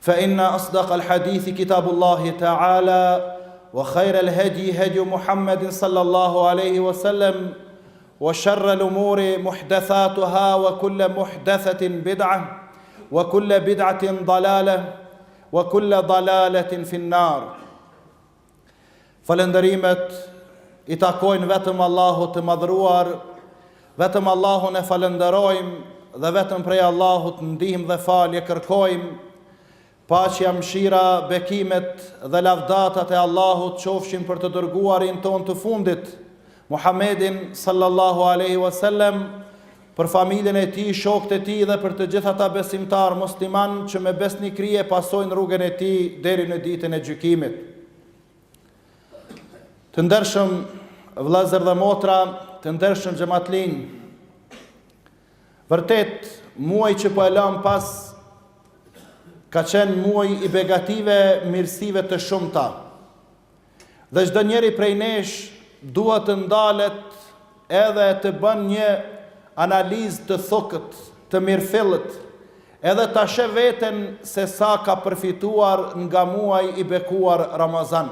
فان اصدق الحديث كتاب الله تعالى وخير الهدي هدي محمد صلى الله عليه وسلم وشر الامور محدثاتها وكل محدثه بدعه وكل بدعه ضلاله وكل ضلاله في النار Falënderimet i takojnë vetëm Allahut të Madhëruar, vetëm Allahun e falënderojmë dhe vetëm prej Allahut ndihmë dhe falje kërkojmë. Paqja, mëshira, bekimet dhe lavdatat e Allahut qofshin për të dërguarin tonë të fundit, Muhammedin sallallahu alaihi wasallam, për familjen e tij, shokët e tij dhe për të gjithë ata besimtarë muslimanë që me besnikëri e pasojnë rrugën e tij deri në Ditën e Gjykimit. Të ndershëm vëllezër dhe motra, të ndershëm xhematlinj. Vërtet, muaji që po e lamë pas ka qenë muaj i begative mirësive të shumta. Dhe çdo njeri prej nesh duhet të ndalet edhe të bën një analizë të thukët, të mirëfillët, edhe ta sheh veten se sa ka përfituar nga muaji i bekuar Ramazan.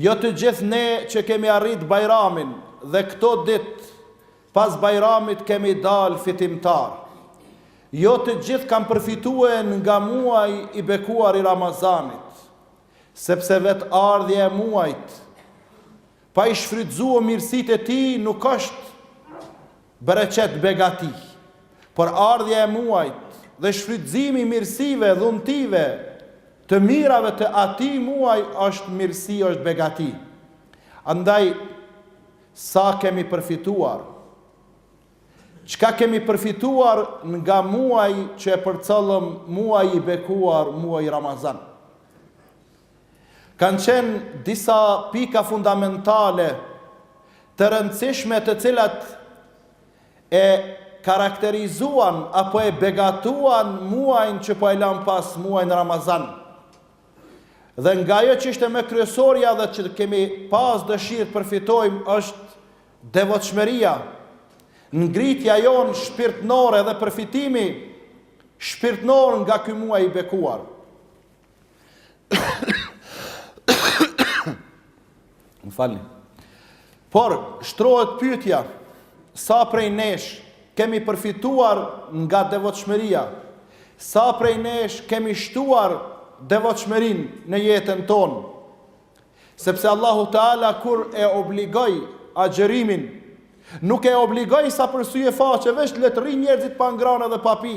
Jo të gjithë ne që kemi arritë Bajramin dhe këto ditë pas Bajramit kemi dalë fitimtarë. Jo të gjithë kanë përfitue nga muaji i bekuar i Ramazanit. Sepse vetë ardhja e muajit, pa i shfrytëzuar mirësitë e tij, nuk është bereqet, begati, por ardhja e muajit dhe shfrytëzimi i mirësive, dhuntive, të mirave të atij muaji është mirësi, është begati. Andaj, sa kemi përfituar? Çka kemi përfituar nga muaji që e përcollëm muaji i bekuar, muaji Ramazan? Kanë qenë disa pika fundamentale të rëndësishme të cilat e karakterizuan apo e begatuan muajin që po e lamë pas muajin Ramazan. Dhe nga ajo që ishte më kryesorja dhe që kemi pas dëshirë përfitojmë është Devotshmëria, ngritja jonë shpirtnore dhe përfitimi shpirtnor nga ky muaj i bekuar. Më falni. Por, shtrohet pyetja, sa prej nesh kemi përfituar nga devotshmëria, sa prej nesh kemi shtuar devotshmërinë në jetën tonë, Sepse Allahu Teala kur e obligoi agjërimin, nuk e obligoi sa për sy e faqe, veç le të rrinë njerëzit pa ngranë dhe pa pi,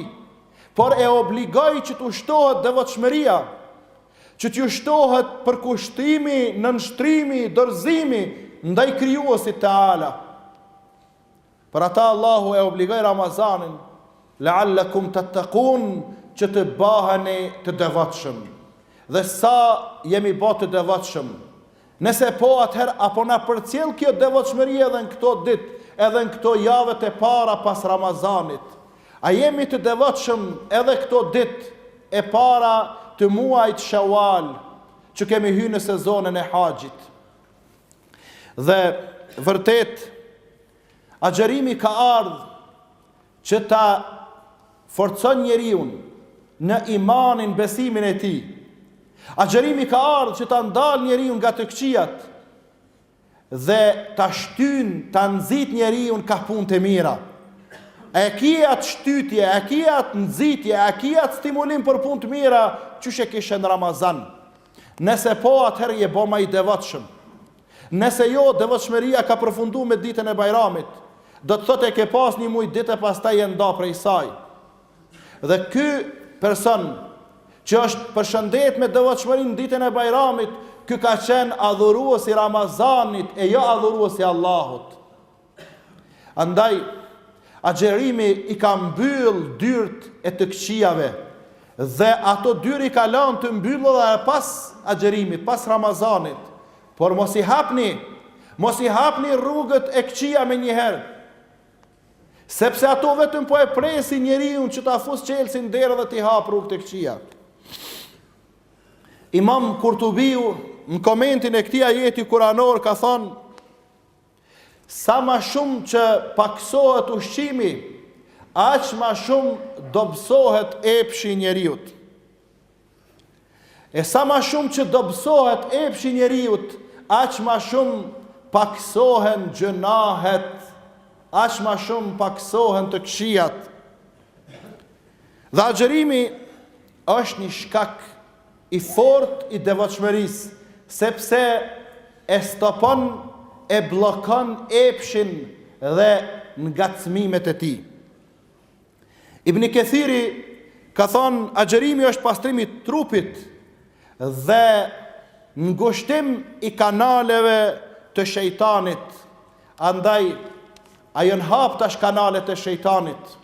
por e obligoi që t'u shtohet devotshmëria, që t'ju shtohet përkushtimi, nënshtrimi, dorëzimi ndaj Krijuesit Teala. Për ata Allahu e obligoi Ramazanin, Le'allekum tettekun, që të baheni të devotshëm. Dhe sa jemi ba të devotshëm? Nëse po, atëherë a po na përcjell kjo devotshmëri edhe në këto ditë, edhe në këto javët e para pas Ramazanit? A jemi të devotshëm edhe këto ditë e para të muajit Sheval, që kemi hy në sezonin e haxhit? Dhe vërtet agjërimi ka ardh që ta forcon njeriun në imanin, besimin e tij. Agjërimi ka ardh që ta ndal njeriun nga të këqijat dhe ta shtyn, ta nxit njeriun ka punët e mira. A e ki atë shtytje, a e ki atë nxitje, a e ki atë stimulim për punë të mira, qysh e kishe në Ramazan? Nëse po, atëherë je bo ma i devotshëm. Nëse jo, devotshmëria ka përfundu me ditën e bajramit. Do të thotë e ke pas një muj ditë e pastaj je nda prej saj. Dhe ky person që është përshëndet me devotshmërinë ditën e bajramit, ky ka qenë adhurues i Ramazanit e jo adhurues i Allahut. Andaj, agjërimi i ka mbyllë dyrt e të këqijave dhe ato dyr i ka lanë të mbyllë edhe pas agjërimit, pas Ramazanit, por mos i hapni, mos i hapni rrugët e këqija menjëherë, sepse ato vetëm po e presin njeriun që ta fus çelësin n'derë dhe t'i hapë rrugët e këqija. Imam Kurtubiu në komentin e këtij ajeti kuranor ka thonë Sa ma shumë që pakësohet ushqimi, aq ma shumë dobësohet epshi i njeriut. E sa ma shumë që dobësohet epshi i njeriut, aq ma shumë pakësohen gjënahet, aq ma shumë pakësohen të këqijat. Dhe agjërimi është një shkak i fortë i devotshmërisë, sepse e stopon e bllokon epshin dhe ngacmimet e tij. Ibni Kethiri ka thonë, agjërimi është pastrim i trupit dhe ngushtim i kanaleve të shejtanit, andaj a jonë hapë tash kanalet e shejtanit?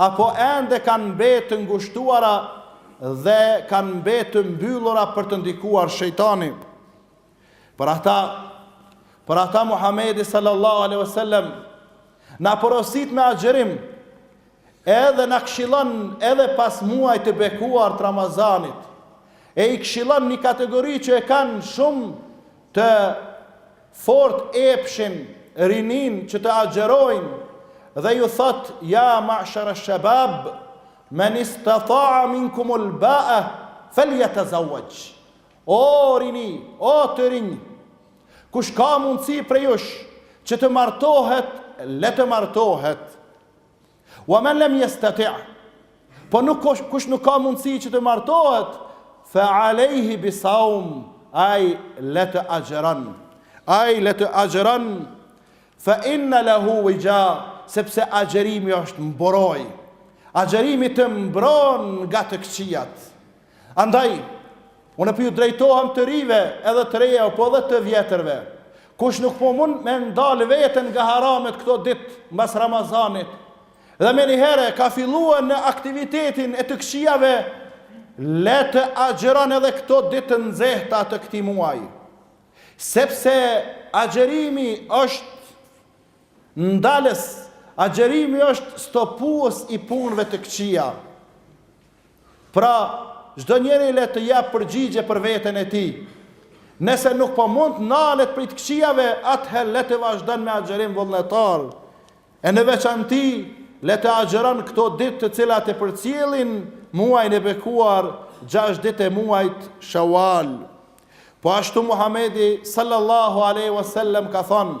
Apo ende kanë mbetë të ngushtuara dhe kanë mbetë të mbyllura për të ndikuar shejtani. Për ata, për ata Muhamedi sallallahu alaihi wasallam na porosit me agjërim, edhe na këshillon edhe pas muajit të bekuar të Ramazanit. E i këshillon një kategori që e kanë shumë të Për epshin rininë që të agjërojnë dhe ju thotë ja ma'shar ash-shabab men istata'a minkum al-ba'a falyatazawwaj. O rini, o të rinj, kush ka mundësi prej jush që të martohet, le të martohet. Wa man lam yastati' Po nuk kush, kush nuk ka mundësi që të martohet, fa alejhi bisaum, aj le të agjëron, aj le të agjëron, fa inna lahu wija, sepse agjërimi është mburojë, agjërimi të mbron nga të këqijat. Andaj, unë po ju drejtohem të rinjve, edhe të rejave, po edhe të vjetërve. Kush nuk po mund me ndalë veten nga haramet këto ditë mbas Ramazanit, dhe menjëherë ka filluar në aktivitetin e të këqijave, le të agjëron edhe këto ditë të nxehta të këtij muaji. Sepse agjërimi është ndalës, agjërimi është stopues i punëve të këqija. Pra, çdo njeri le të jap përgjigje për veten e tij. Nëse nuk po mund të nalet prej të këqijave, atëherë le të vazhdon me agjërim vullnetar. E në veçanti, le të agjëron këto ditë të cilat e përcjellin muajin e bekuar, gjashtë ditët e muajit Shawal. Po ashtu Muhamedi, sallallahu alejhi wasallam, ka thonë,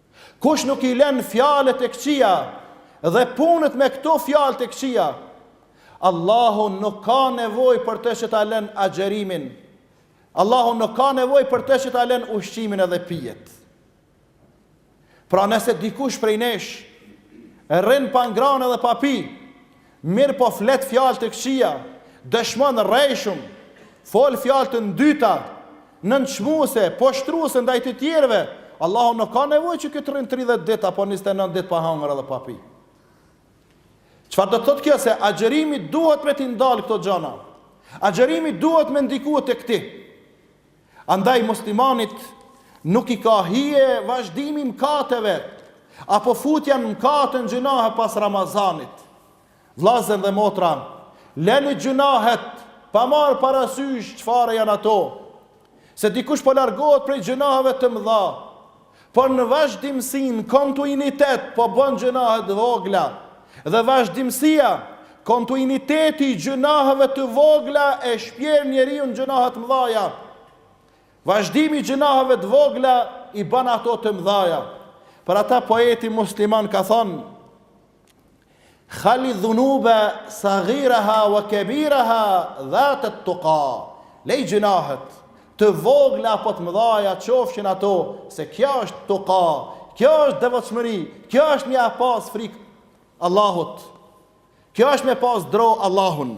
Kush nuk i len fjalët e këqija dhe punët me këto fjalë të këqija, Allahu nuk ka nevojë për të që ta lënë agjërimin. Allahu nuk ka nevojë për të që ta lënë ushqimin edhe pijet. Pra nëse dikush prej nesh rrin pa ngranë edhe pa pi, Mirëpo flet fjalë të këqija, dëshmon rrejshëm, fol fjalë të ndyta, nënçmuese, poshtëruese ndaj të tjerëve, Allahu nuk ka nevojë që ky të rrinë tridhjetë ditë apo njëzet e nëntë ditë pa hangër edhe pa pi. Çfarë do të thotë kjo se agjërimi duhet me t'i ndalë këto gjana. Agjërimi duhet me ndikue tek ti. Andaj muslimanit nuk i ka hije vazhdimi i mkateve, apo futja në mkate, në gjynahe pas Ramazanit. Vllazën dhe motra, leni gjynahet pa marrë parasysh çfarë janë ato, se dikush po largohet prej gjynaheve të mëdha, Por në vazhdimësi në kontuinitet po bën gjynahe të vogla dhe vazhdimësia, kontinuiteti i gjynaheve të vogla e shpjen njeriun në gjynahe të mëdhaja. Vazhdimi i gjynaheve të vogla i bën ato të mëdhaja. Për ata poeti musliman ka thonë, Khali dhunuba saghiraha wa kabiraha dhat at tuqa. Lej gjynahët, të vogla apo të mëdhaja qofshin ato, se kjo është tuqa, kjo është devotshmëri, kjo është me pas frikë Allahut. Kjo është me pas dro Allahun.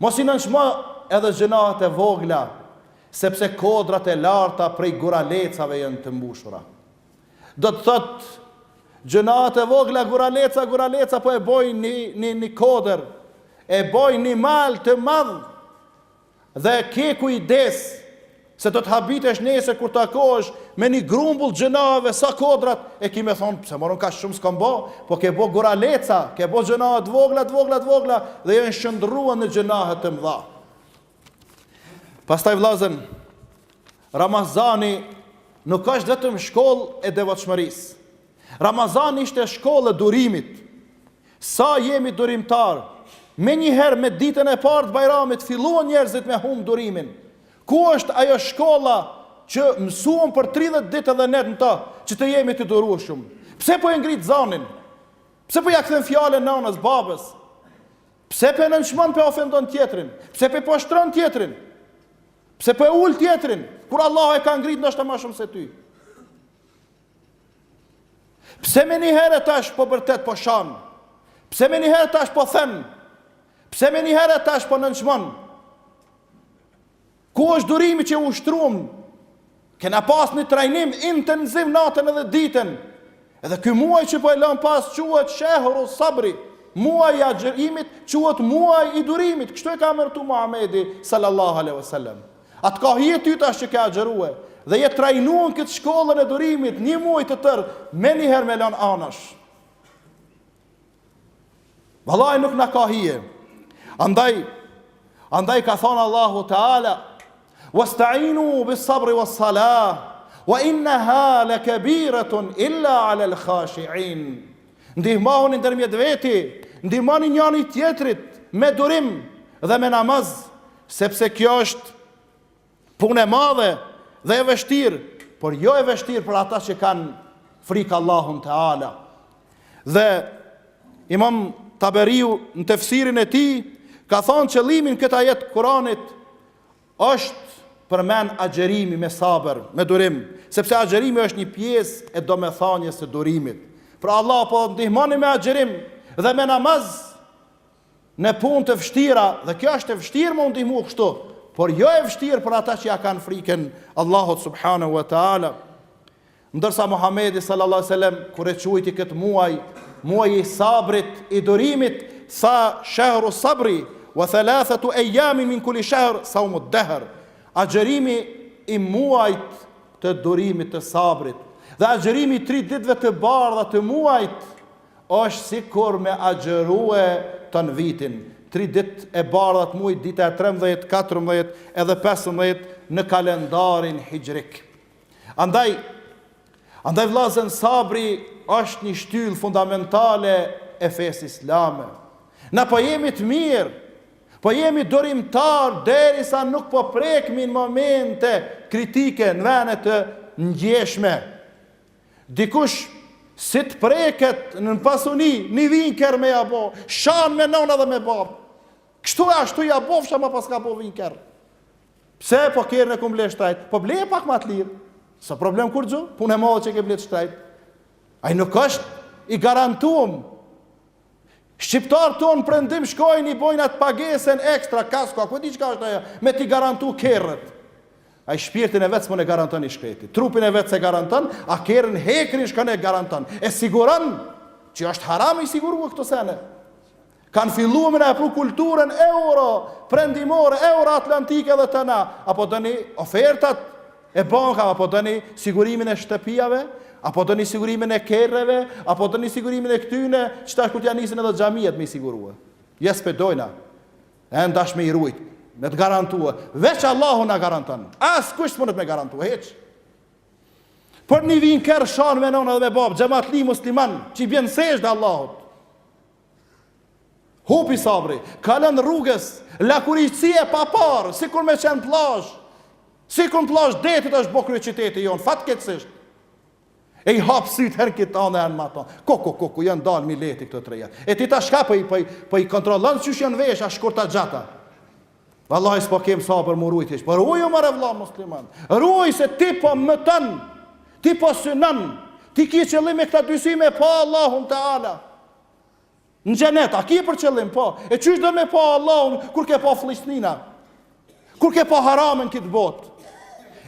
Mos i nënçmo edhe gjynahët e vogla, sepse kodrat e larta prej guralecave janë të mbushura. Do të thotë, gjynahët e vogla guraleca guraleca po e bojnë një një një kodër, e bojnë një mal të madh dhe ki kujdes, Se do të habitesh nesër kur takohesh me një grumbull gjynaheve sa kodrat e ki me thonë pse more kaq shumë s'kam bo, po ke bo guraleca, ke bo gjynahe të vogla, të vogla, të vogla dhe janë shndërrua në gjynahe të mëdha. Pastaj vëllazën Ramazani nuk është vetëm shkollë e devotshmërisë. Ramazani ishte shkollë e durimit. Sa jemi durimtar? Menjëherë me ditën e parë të Bajramit filluan njerëzit me humb durimin. Ku është ajo shkolla që mësuam për tridhjetë ditë edhe net në to që të jemi të durueshëm? Pse po e ngrit zanin? Pse po ia kthen fjalën nënës, babës? Pse po e nënçmon, po e ofendon tjetrin? Pse po e poshtron tjetrin? Pse po e ul tjetrin? Kur Allahu e ka ngrit ndoshta më shumë se ty. Pse menjëherë tash po bërtet po shan? Pse menjëherë tash po then? Pse menjëherë tash po nënçmon? Ku është durimi që ushtruam? Kena pas një trajnim intensiv natën edhe ditën. Edhe ky muaj që po e lëm pas quhet shehru sabri, muaj i agjërimit, quhet muaj i durimit. Kështu e ka emërtu Muhamedi sallallahu alaihi wasallam. A të ka hije ty tash që ke agjërue dhe je trajnuar n'këtë shkollën e durimit një muaj të tërë, menjëherë me lënë anash. Vallahi nuk na ka hije. Andaj andaj ka thënë Allahu Teala Wasta'inu bis sabri was salah wa innaha lakabiratun illa 'ala al khashi'in. Ndihmohuni ndërmjet veti, ndihmoni njani tjetrit me durim dhe me namaz, sepse kjo është Punë e madhe dhe e vështirë, por jo e vështirë për ata që kanë frikë Allahun Teala. Dhe imam Taberiu në tefsirin e tij, ka thonë qëllimi n'këtë ajet Kuranit është përmend agjerimi me sabër, me durim, sepse agjerimi është një pjesë e domethanies së durimit. Pra Allahu po ndihmoni me agjerim dhe me namaz, në punë të vështira dhe kjo është e vështirë me u ndihmu kështu, por jo e vështirë për ata që ja kanë frikën Allahut subhanahu wa taala. Ndërsa Muhamedi sallallahu alaihi wasallam kur e quajti këtë muaj, muaji i sabrit, i durimit, tha shahru sabri wa thalathatu ayami min kulli shahr sawm ad-dahr. Agjërimi i muajit të durimit të sabrit dhe agjërimi i 3 ditëve të bardha të muajit Është sikur me agjërue tën vitin, tri ditët e bardha të mujit, dita e trembëdhjetë, katërmbëdhjetë edhe pesëmbëdhjetë në kalendarin hixhrik. Andaj, andaj vllazen sabri është një shtyllë fundamentale e fesë islame. Na po jemi të mirë, po jemi durimtar derisa nuk po prekmi në momente kritike në vene të ndjeshme. Dikush si të preket në pasuni, një vij n'kerr me ja bo, shan me nonë edhe me babë. Kështu e ashtu ja bofsha, ma paska bo vij n'kerr. Pse, po kerrin e kum ble shtrajt, po bleje pak ma të lirë. S'o problem kurgjo, punë e madhe që ke ble t'shtrajt. Ai nuk është i garantum Shqiptarët tonë në prendim shkojnë i bojnë atë pagesen ekstra kasko a ku e di çka është ajo me t'i garantu kerrët. Ai shpirtin e vet s'mun e garanton i shkreti. Trupin e vet s'e garanton, a kerrin hekrin shkon e garanton. E siguron që është haram me i sigurua këto sene. Kanë fillu me na e pru kulturën euro, prendimore, euroatlantike edhe te na. A po doni ofertat E banka, a po doni sigurimin e shtëpijave, a po doni sigurimin e kerreve, a po doni sigurimin e këtyne, që tash kur t'ja nisin edhe xhamijet me i sigurue. Ja s'pe dojna, e n'dasht me i rujt, me të garantue. Veç Allahu na garanton, askush s'munët me garantue, hiç. Por një vij n'kerr shan me nonë edhe me babë, xhematli musliman, që i bjenë sexhde Allahut. Hupi sabri, kalon rrugës, lakuriqësi e paparë, sikur me qenë plazh, sikur në plazh detit është bo krejt qyteti jonë, fatkeqësisht. E i hapë sytë herë n'këtë anë e herë matanë, ku, ku, ku, ku, janë dalë mileti, këto të rejat. E ti tash kap e po i, po po i kontrollon qysh janë veshë, a shkurt a gjatë. Vallaj s'po kem sabër m'u rujt hiç, por ruju more vlla musliman. Ruju se ti po mëton, ti po synon, ti ki qëllim me këta dy sy me pa Allahun teala. Në xhenet, a ki për qëllim po? E qysh do me pa Allahun kur ke pa flliqsina? Kur ke pa harame n'këtë botë?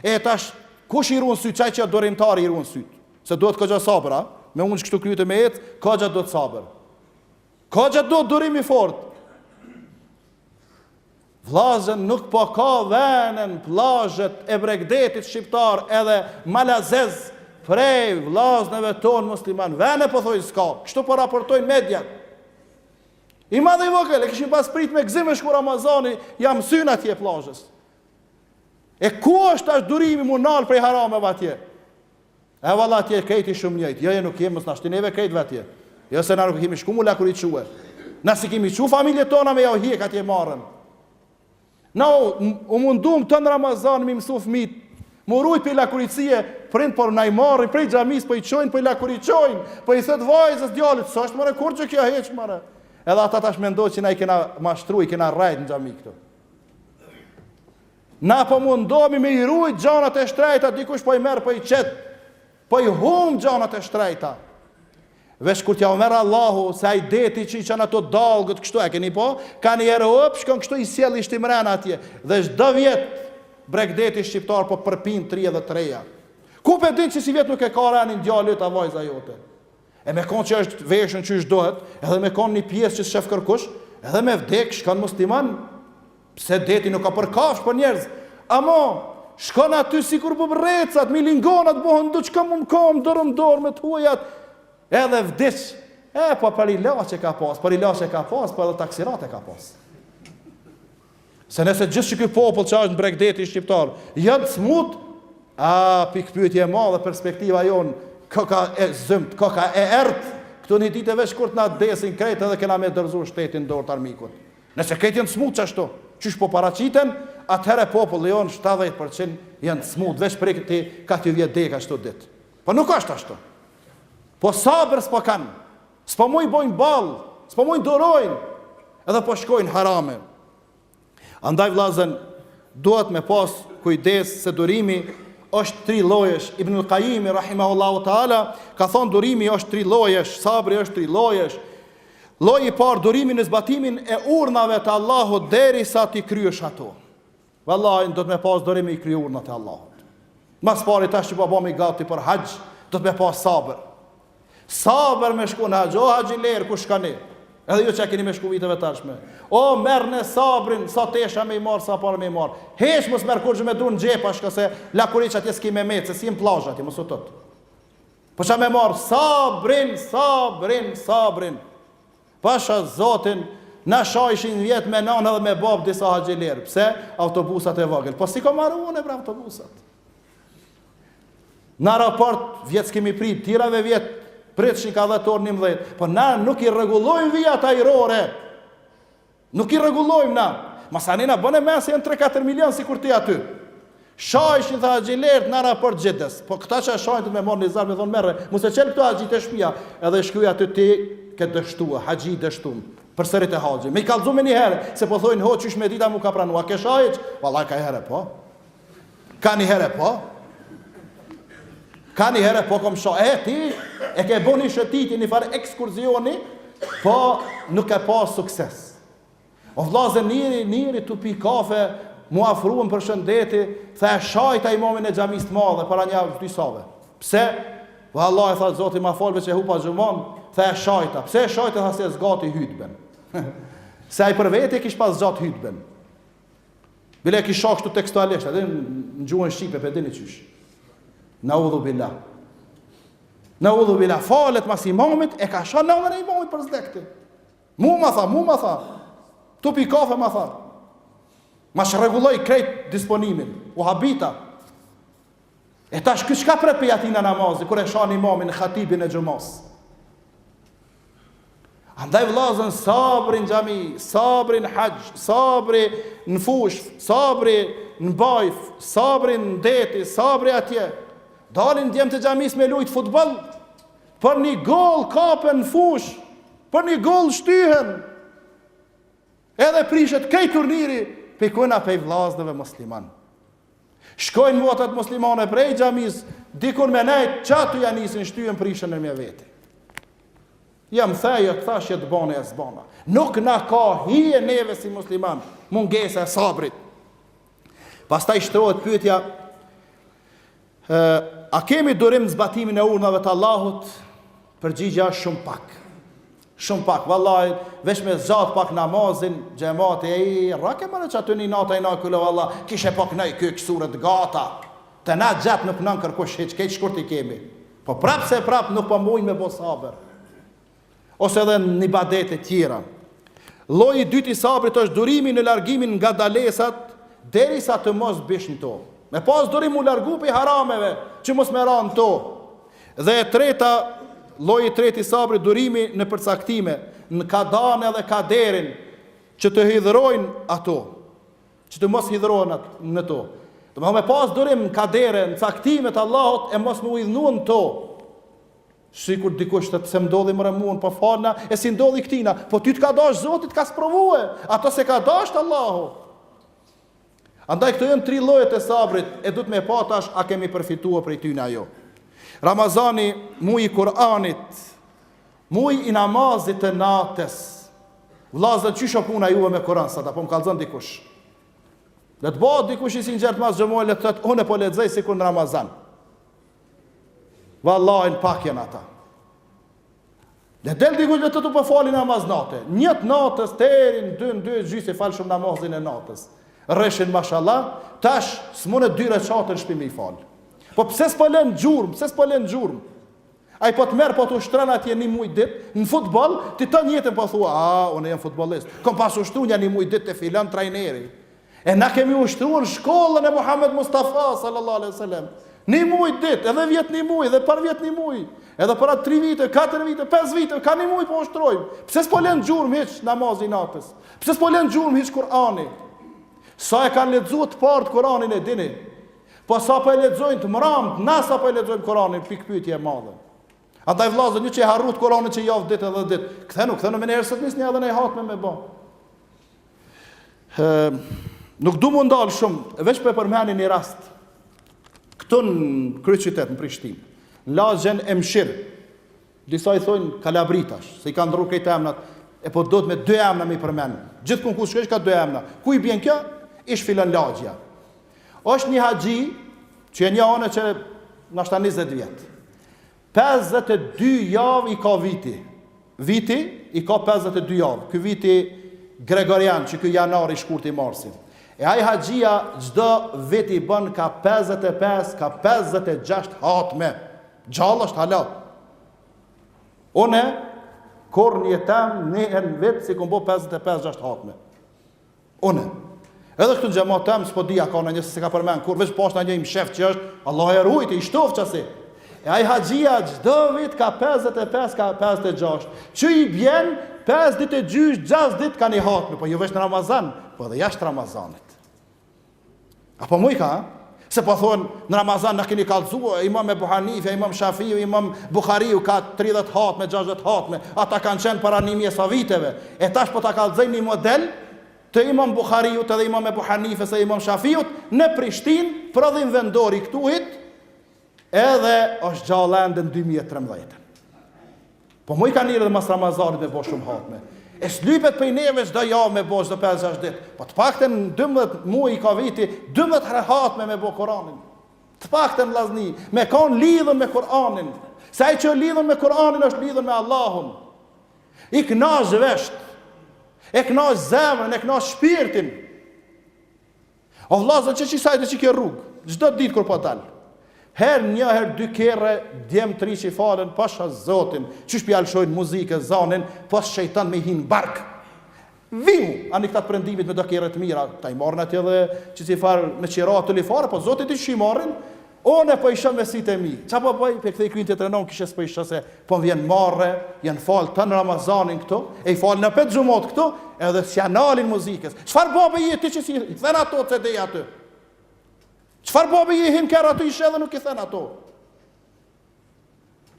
E tash kush i ruan syt qaj që o dorimtar i ruan syt? Se duhet goxha sabër, a? Me ul kështu kryet me jetë, goxha duhet sabër. Goxha duhet durim i fortë. Vllazën nuk po ka ven n' plazhet e bregdetit shqiptar edhe malazez prej vllaznëve ton musliman ven po thojnë s'ka kështu po raportojnë mediat i madhe i vogël e kishim pas prit me gzim e shku Ramazani ja msyn atje plazhes e ku është ashtë durimi mu nalë prej harameve atje E valla atje krejt ishim njëjtë. Jo, jo nuk jemi, mos na shtin neve krejtve atje. Jo se na nuk kemi shku mu lakuriçue. Na s'i kemi çu familjet tona me jau hjek atje marren. Na u, u mundum ton Ramazan mi mësu fmit, mu rujt prej lakuriçie, prindt po na i marrin prej xhamis, po i çojnë, po i lakuriçojnë, po i thot vajzës djalit, s'është marre kurgjo hiç marre. Edhe ata tash mendojnë që na i kena mashtru, i kena rrejt në xhami këtu. Na po mundohemi me i rujt gjanat e shtrejta, dikush po i merr po i qet. Po i humb gjanat e shtrejta. Veç kur t'jau merr Allahu se ai deti që i çon ato dallgët kështu e keni pa, ka një herë op shkon kështu i sjell i shtin mren atje dhe çdo vjet bregdeti shqiptar po përpin 33-a. Ku pe din që sivjet nuk e ka renin djali yt a vajza jote. E me kon që është veshun qysh duhet, edhe me kon një pjesë që s'e shef kërkush, edhe me vdek shkon musliman, pse deti nuk ka për kafsh për njerëz, ama shkon aty sikur bubrrecat, milingonat, bohen do që kam më kam, dorë m'dorë me të huajat, edhe vdis, e po për ilaç e ka pas, për ilaç e ka pas, po edhe taksirat e ka pas. Se nëse gjithë qiky popull që është në bregdet shqiptar, janë të smut, a, pikëpyetje e madhe perspektiva jonë, koka e zymt, koka e errt, këtu një ditë veç kur të na desin krejt edhe kena me dorëzu shtetin në dorë të armikut. Nëse krejt janë të smut qashtu, qysh po paraqiten, atëhere populli jonë shtatëdhjetë për qind janë të smut, veç prit ti ka t'ju vjen deka qëto ditë. Po nuk është ashtu. Po sabër s'po kanë. S'po mujn bojnë ball, s'po mujn durojnë, edhe po shkojnë harame. Andaj vllazën duhet me pas kujdes se durimi është tri llojesh. Ibn al-Qayyim rahimahullahu taala ka thon durimi është tri llojesh, sabri është tri llojesh. Lloji i parë durimi në zbatimin e urnave të Allahut derisa t'i kryesh ato. Vallahi duhet me pas durim me i kry urnat e Allahut. Mas pari tash që po bëhemi gati për haxh, duhet me pas sabër. Sabër me shku në haxh, o haxhilerë, ku shkoni? Edhe ju që e keni me shku viteve t'ardhshme. O, merrne sabrin, sa tesha me i marr, sa pare me i marr. Hiç mos merr kurgjo me dur n'xhepa, shko se lakuriç atje s'ki me met, se s'je në plazh atje, mos u tut. Po ça me marr, sabrin, sabrin, sabrin. Pasha zotin, na shajshin vjet me nanë dhe me babë disa haxhilerë, pse autobusat e vogël, po s'i kom maru unë bre autobusat. Në aeroport, vjet s'kemi pritë, tirave vjet, pritshin ka dhet orë njëmdhet, po na nuk i rregullojmë vijat ajrore, Nuk i rregullojmë na. Masanej na bon me men se janë tre katër milionë sikur ti aty. Shajshin tha haxhilerët na aeroport Xhides. Po këta që e shajnë duhet me marrë një zarf me thonë merre, mos e çel këtu Haxhi te shpija. Edhe i shkruaj aty ti ke dështua, Haxhi i dështum. Përsërite haxhin. Me i kallxu menjëherë, se po thojnë ho qysh me ditë a mu ka pranu, a ke sha hiç? Vallahi kaniherë po. Kaniherë po. Kaniherë po kom sha. E ti e ke bën një shëtiti një farë ekskurzioni, po nuk ke pas sukses. O vllazën njëri, njëri tu pi kafe, m'u afrua më përshëndeti, tha e shava imamin e xhamisë të madhe para nja dy javëve. Pse? Vallahi tha Zoti ma faltë që e hupa xhumon, tha e shava. Pse e shava tha se e zgati hutben. se ai për vete kish pas zgat hutben. Bile e kish sha kështu tekstualisht, edhe në gjuhën shqipe, pe dini qysh. Neudhubilah. Neudhubilah, falet mas imamit, e ka sha nanën e imamit për së dekti. Mu ma tha, mu ma tha. Tu pi kafe ma tha. Ma çrregulloi krejt disponimin. U habita. E tash ky çka pret prej atina namazi, kur e shan imamin, hatibin e xhumas. Andaj vllazën sabri n'xhami, sabri n'haxh, sabri në fush, sabri në bajf, sabri n'deti, sabri atje. Dalin djemt e xhamisë me lujt futbol, për një gol kapen në fush, për një gol shtyhen, edhe prishet krejt turniri, pej kujna pej vllaznëve musliman. Shkojnë motrat muslimane prej xhamisë, dikun me nejt, qatu ja nisin shtyhen prishen nërmjet veti. A m'the a t'thashë, e bane a s'e bana. Nuk na ka hije neve si musliman, mungesa e sabrit. Pastaj shtrohet pyetja, A kemi durim në zbatimin e urdhnave të Allahut? Përgjigja është shumë pak. Shumë pak, vallahi, veç me zgjat pak namazin, xhemati e i rrake more hoxhë aty një nata i na kule vallahi, kishe pas knue kejt suret të gata. Te na gjat nuk knon kërkush hiç, kejt shkurt i kemi. Po prap se prap nuk po mujnë me bo sabër. ose edhe në ibadete tjera. Lloji i dytë i sabrit është durimi në largimin nga ndalesat derisa të mos bish në to. Me pas durim mu largu pej harameve që mos me ra në to. Dhe e treta, lloji i tretë i sabrit durimi në përcaktime, në kadan edhe kaderin që të hidhërojnë ato, që të mos hidhërohen në to. Domethënë me pas durim në kadere, në caktimet e Allahut e mos me u hidhnu në to. Sikur dikush thot pse m'ndodhi more mu un po falna e si ndodhi ktina po ty të ka dasht zoti të ka sprovue ato se ka dasht Allahu Andaj këto janë tri llojet e sabrit e duhet me pa tash a kemi përfituar prej tyne a jo. Ramazani, muaj i Kur'anit, muaj i namazit të natës. Vllazër, qysh është puna juve me Kur'an sot, a po më kallzon dikush? Le të bëhet dikush i sinqert mas xhumasë le të thotë unë po lexoj sikur në Ramazan. Vallahi pak janë ata. Le del dikush le të thotë po fali namaz nate. Një t'natës deri n'dy, n'dy e gjysë e falshim namazin e natës. Rrishim mashallah, tash s'mune dy reqate n'shpi me i falë. Po pse s'po len gjurmë, pse s'po len gjurmë? Ai po të merr, po të ushtron atje një muj ditë, në futboll, ti tonë jetën po thua, a, unë jam futbollist, kom pas ushtru nja një muj ditë te filan trajneri. E na kemi ushtruar shkollën e Muhammed Mustafa sallallahu alaihi wasallam. Ni muaj dit, edhe vjet ni muaj, edhe parvjet ni muaj, edhe para 3 vite, 4 vite, 5 vite, ka ni muaj po ushtrojmë. Pse s'po lën gjurmë hiç namazi i natës? Pse s'po lën gjurmë hiç Kur'ani? Sa e kanë lexuar të parët Kur'anin e dini? Po sa po e lexojnë të mramt, na sa po e lexojmë Kur'anin pikëpyetje e madhe. Andaj vllazën ju që e harrut Kur'anin që javë ditë edhe ditë. Kthenu, kthenu menjëherë sot nisni edhe ni hatme me ba. Ë nuk du m'u ndal shumë, veç po e përmendi një rast. Këtu në kryeqytet në Prishtinë, në lagjen Emshir, disa i thonë Kalabri tash, se i kanë ndrru krejt emrat, e po duhet me dy emra me i përmend. Gjithkund ku shkosh ka dy emra. Ku i bjen kjo? Ish filan lagja. Është një haxhi që e ni anë që ndoshta 90 vjet. Pesëdhjetë e dy javë i ka viti. Viti i ka pesëdhjetë e dy javë. Ky viti Gregorian që ky janari, shkurti, marsi. E ai haxhia çdo vit i bën ka pesëdhjetë e pesë, ka pesëdhjetë e gjashtë hatme. Gjallë është hala. Unë kurrë në jetë tem ni herë në vit s'i kum bo pesëdhjetë e pesë gjashtë hatme. Unë. Edhe këtu në xhamat tëm s'po di a ka ndonjë se s'e ka përmend kur veç pashtë najnjë i mshef që është Allahu e ruajtë i shtoftë çasi. E ai haxhia çdo vit ka 55 ka 56. Që i bjen 5 ditë e gjys 6 ditë ka ni hatme, po jo veç në Ramazan, po edhe jashtë Ramazanit. A po mujka, se po thonë në Ramazan na keni kallzu, imam Ebu Hanifja, imam Shafiu, imam Buhariu, ka 30 hatme, 60 hatme, ata kanë qenë para një mijë e sa viteve, e tash po ta kallzoj një model të imam Buhariut, edhe imam Ebu Hanifes e imam Shafiut, në Prishtinë, prodhim vendor i këtuhit, edhe është gjall ende n' 2013. Po muj ka niri edhe mas Ramazanit me bo shumë hatme. E s'lypet prej neve çdo javë me bo çdo 5-6 ditë. Po të pakten 12 muaj i ka viti, 12 herë hatme me bo Kur'anin. Të pakten vllazni, me kanë lidhun me Kur'anin. Se ai që lidhun me Kur'anin është lidhun me Allahun. I kënaq vesht. E kënaq zemrën, e kënaq shpirtin. O vllazën, qe qisajde i ke rrugë? Çdo ditë kur po dal. Herë nja, herë dy kerre, djemt e ri që falen, pasha zotin, qysh p'ja lshojnë muzikës, zanin, pos shejtan me i hi n'bark. Viu, ani këta të prendimit me do kerre të mira, ta i marrin atje edhe që si farë me qera tulifar, po zotit i që i marrin, Unë po i shoh me sytë e mi. Çka po baj? Pe kthej kryin të trenon kishe s'po i shoh se po m'vjen marre, janë fal tan Ramazanin këtu, e i fal nëpër xhumat këtu, edhe s'ja nalin muzikës. Çfarë babe je ti që s'i i then ato CD aty? Çfarë babe je hin n'kerr aty i sheh edhe nuk i then ato?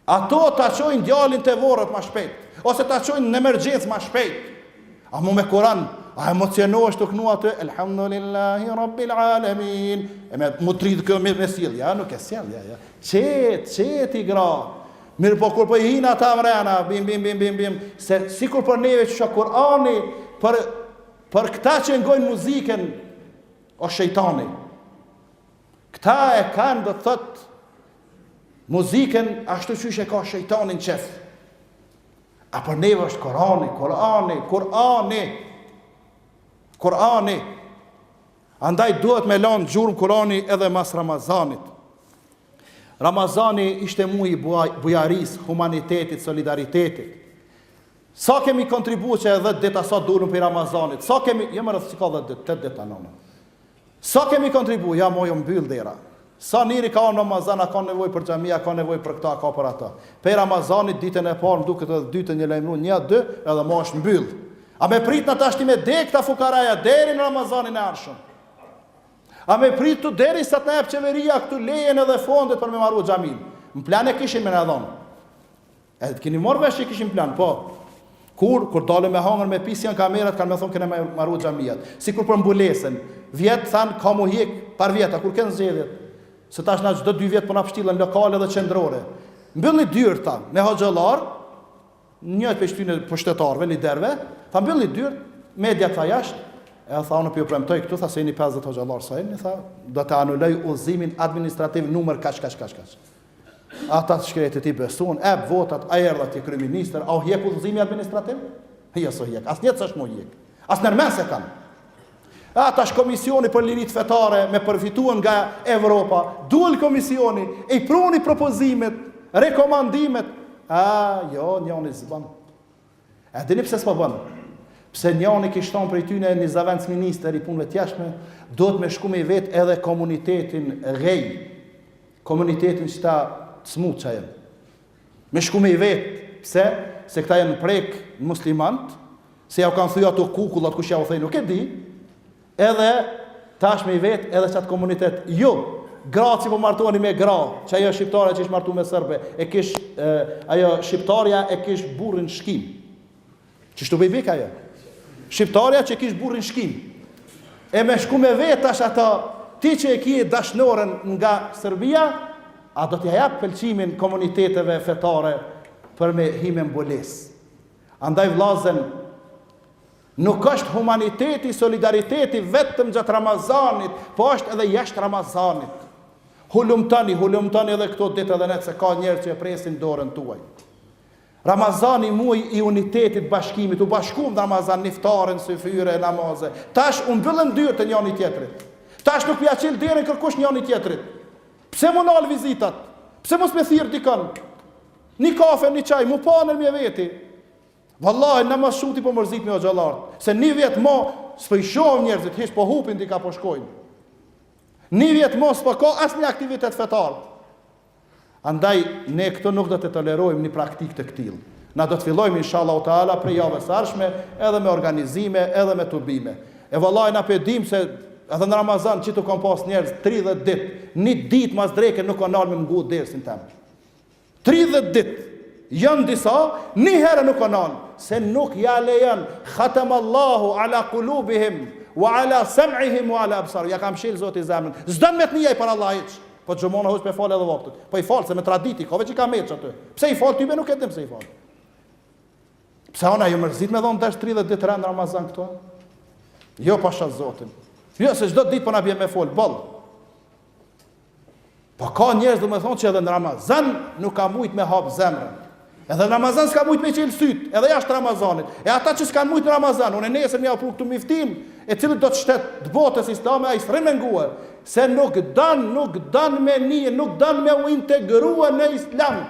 Ato ta çojnë djalin te vorret ma shpejt, ose ta çojnë në emergjencë ma shpejt. A mu me Kur'an, a emocionohesh tu knu atë? Elhamdulillahi Rabbil Alamin. E me m'u dridh kam me e sjellë, ja, nuk e sjell, ja, ja. Qetë, qetë i gra. Mirëpo kur po i hinë ata mrena, bim, bim, bim, bim, bim, se sikur për neve që shë Kur'ani, për, për këta që ngojnë muzikën, o shejtani. Këta e kanë do të thotë, Muzikën ashtu qysh e ka shejtani në qef. A për neve është Kur'ani, Kur'ani, Kur'ani, Kur'ani. Andaj duhet me lanë gjurmë Kur'ani edhe mas Ramazanit. Ramazani ishte muj i bujarisë, humanitetit, solidaritetit. Sa kemi kontribu qe dhet dita sa dulëm prej Ramazanit? Sa kemi, jam rreth që ka dhet dita, tet dita nonë. Sa kemi kontribu, ja mo u mbyll dera. Sa njeri ka ardhë në Ramazan, a ka nevojë për xhami, a ka nevojë për këta, a ka për ata. Prej Ramazanit, ditën e parë m'duket edhe dytën një lajmëru një, dy, edhe mo është mbyll. A me prit na tashti me dek këta fukaraja deri në Ramazanin e ardhshëm? A me prit ktu deri sa të na jep qeveria këtu lejen edhe fondet për me marru xhaminë? Në plan e kishin me na dhon. E keni marrë vesh që kishin plan, po. Kur kur dalën me hangër me pi si janë kamerat kanë me thonë kena me marru xhamiat. Sikur për mbulesën. Vjet thanë ka mu hjek par vjet, a kur kenë zgjedhjet? Se tash na çdo dy vjet po na pështillën lokale dhe qendrore. Mbylli dyert me hoxhallar, një prej këtyre pushtetarëve, liderëve, tha mbyllni dyert, mediat tha jashtë, e tha unë po ju premtoj këtu, tha se jeni 50 hoxhallar sa jeni, tha do të anuloj udhëzimin administrativ numër kaç kaç kaç kaç. Ata të shkretë t'i besun, e votat, a erdhe ti kryeministër, a u hjek udhëzimi administrativ? Jo s'u hjek, as n'jetë s'osht m'u hjek, as nërmen s'e kanë. A tash komisioni për liritë fetare me përfituen nga Evropa, duel komisioni, i pruni propozimet, rekomandimet, a jo, njoni s'bon. E dini pse s'po bon? Pse njani kish thonë prej tyne një zavendës ministër i punëve t'jashtme, dohet me shku me i vetë edhe komunitetin gej, komunitetin qëta t'smutë që jenë. Me shku me i vetë, pse? Se këta jenë prek muslimant, se ja u kanë thy ato kukullat kush ja u thej nuk e di, Edhe tash me i vetë edhe qatë komunitet jo gratë që po martohen me gra që ajo shqiptarja që ish martu me serbe e kish e, ajo shqiptarja e kish burrin shkinë qështu bëj bik ajo shqiptarja që kish burrin shkinë e me shku me vetë tash ato ti që e ki dashnoren nga Serbia a do t'ja japë pëlqimin komuniteteve fetare për me hi me mbulesë andaj vllazën Nuk është humaniteti, solidariteti vetëm gjatë Ramazanit, po është edhe jashtë Ramazanit. Hulumtoni, hulumtoni edhe këto ditë edhe ne se ka njerëz që e presin dorën tuaj. Ramazani muaj i unitetit, bashkimit, u bashkum në Ramazan, n'iftare, n'syfyre, namaze. Tash u mbyllën dyrt e njani tjetrit. Tash nuk p'ja çil derën kërkush njani tjetrit. Pse m'u nal vizitat? Pse mos me thirr dikon'? Një kafe, një çaj, m'u pa nërmje veti. Vallahi na ma s'shumti po mërzitmi hoxhallarët, se një vjet më s'po i shohim njerëzit, hiç po hupin dika po shkojnë. Një vjet më s'po ka asnjë aktivitet fetar. Andaj ne këtu nuk do të tolerojmë një praktikë të këtillë. Na do të fillojmë inshallah taala prej javës së ardhshme edhe me organizime, edhe me tubime. E vallahi na pe dimë se edhe në Ramazan qitu kam pas njerëz 30 ditë, një ditë mas dreke nuk ka nal me ngu dersin tem. Tridhjetë ditë janë disa, ni herë nuk o nal, se nuk ja lejon, khatam Allahu ala kulubihim, wa ala sam'ihim wa ala absarihim, ja ka mshel Zoti zemrën, s'don me të ni për Allah hiç, po xhumanë hoxhë pe fal edhe vaktet, po i fal se me traditë i ka, veç i ka meçë aty, pse i fal ty be nuk e dim pse i fal. Pse o na u mërzit me dhon ders 30 ditë rend Ramazan këtu? Jo pasha Zotin. Jo se çdo ditë po na bie me fol boll. Po ka njerëz domethonë që edhe në Ramazan nuk ka mujt me hap zemrën. Edhe në Ramazan s'ka mujt me çel sytë, edhe jashtë Ramazanit. E ata që s'kanë mujt në Ramazan, unë nesër me jau pru këtu myftinë e cilitdo shtet të botës islame ai s'rri me nguar, se nuk dan, nuk dan me ni, nuk dan me u integrua në islam.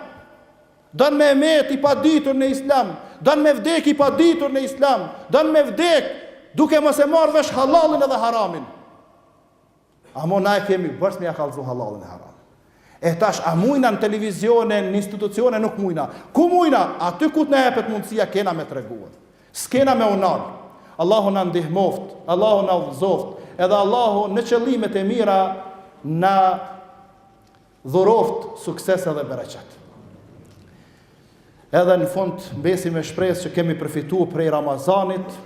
Dan me met i paditur në islam, dan me vdek i paditur në islam, dan me vdek duke mos e marrë vesh halalin edhe haramin. A mo na e kemi borxh me ja kallëzu hallallin e haram. E tash a mujna në televizione, në institucione nuk mujna. Ku mujna? Aty ku të na jepet mundësia kena me treguar. S'kena me u nal. Allahu na ndihmoft, Allahu na udhëzoft, edhe Allahu në qëllimet e mira na dhuroft sukses edhe bereqet. Edhe në fund mbesim me shpresë që kemi përfitue prej Ramazanit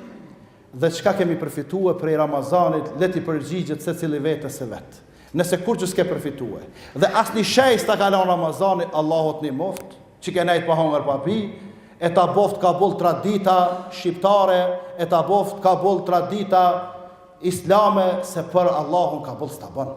dhe çka kemi përfitue prej Ramazanit, le t'i përgjigjet secili vetes së vet. Nëse kurgjë s'ke përfitue dhe asnjë shej s'ta ka lon Ramazani, Allahu të ndihmoft, që ke nejt pa hangër pa pi, e ta boft kabull tradita shqiptare, e ta boft kabull tradita islame se për Allahun kabull s'ta bon.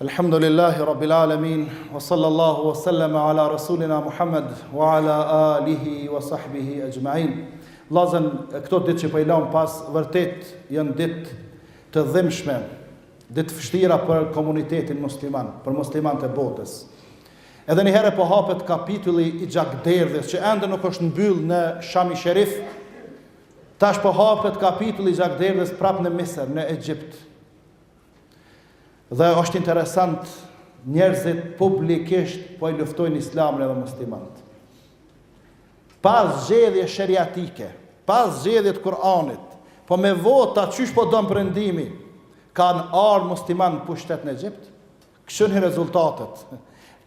Elhamdulillahi Rabbil Alamin Wa sallallahu wa sallam ala Rasulina Muhammed Wa ala alihi wa sahbihi ajma'in Vllazën këto dit që po i lëm pas Vërtet janë dit të dhimshme Dit të vshtira për komunitetin musliman Për muslimant e botës Edhe një herë po hapet kapitulli i gjakderdhjes që ende nuk është mbyll në Sham i Sherif. Tash po hapet kapitulli i gjakderdhjes prapë në Misër, në Egjipt. Dhe është interesant, njerëzit publikisht po i luftojnë islamin edhe muslimanët. Pa zgjedhje sheriatike, pa zgjedhje të Kur'anit, po me vota qysh po don prendimi, kanë ardh muslimant n'pushtet në Egjipt. Kqyrni rezultatet.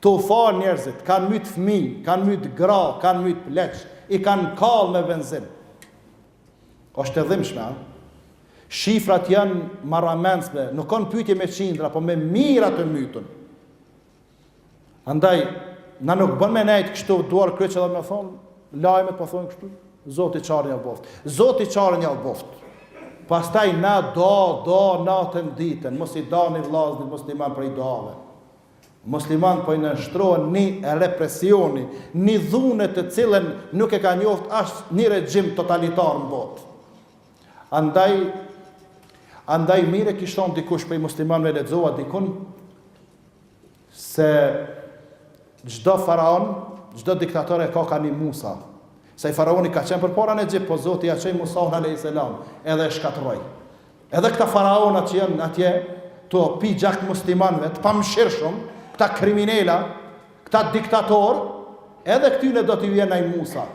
Tu farë njerëzit, kanë mytë fmi, kanë mytë gra, kanë mytë pleq, i kanë kallë me benzin. Është e dhimshme. Shifrat janë marramendëse, nuk ka n'pytje me qindra, po me mijëra të mytun. Andaj na nuk bën me nejt kështu duar kryq edhe me thonë, lajmet po thon kështu, Zoti çare ju boft. Zoti çare ju boft. Pastaj na dua, dua natën ditën, mos i dani vllaznit musliman prej duave. Muslimant po i nënshtrohen ni represioni, ni dhune të cilën nuk e ka njoft as ni regjim totalitar në botë. Andaj, andaj mirë kish thonë dikush prej muslimanve lexova dikun se çdo faraon, çdo diktator e ka ka ni Musa. Se ai faraoni ka qenë përpara në Egjipt, po Zoti ja çoi Musan alayhis salam, edhe e shkatërroi. Edhe këta faraonat që janë atje, tu pi gjak muslimanëve, të pamëshirshëm, këta kriminela, këta diktator, edhe këtyne do t'i vjen naj Musa.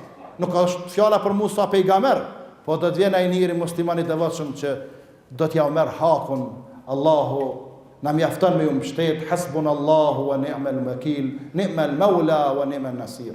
Nuk është fjala për Musa pejgamber, po do të vjen naj njeri musliman i devotshëm që do t'jau merr hakun Allahu na mjafton me ju mshtet hasbunallahu wa ni'mal wakil, ni'mal maula wa ni'man nasir.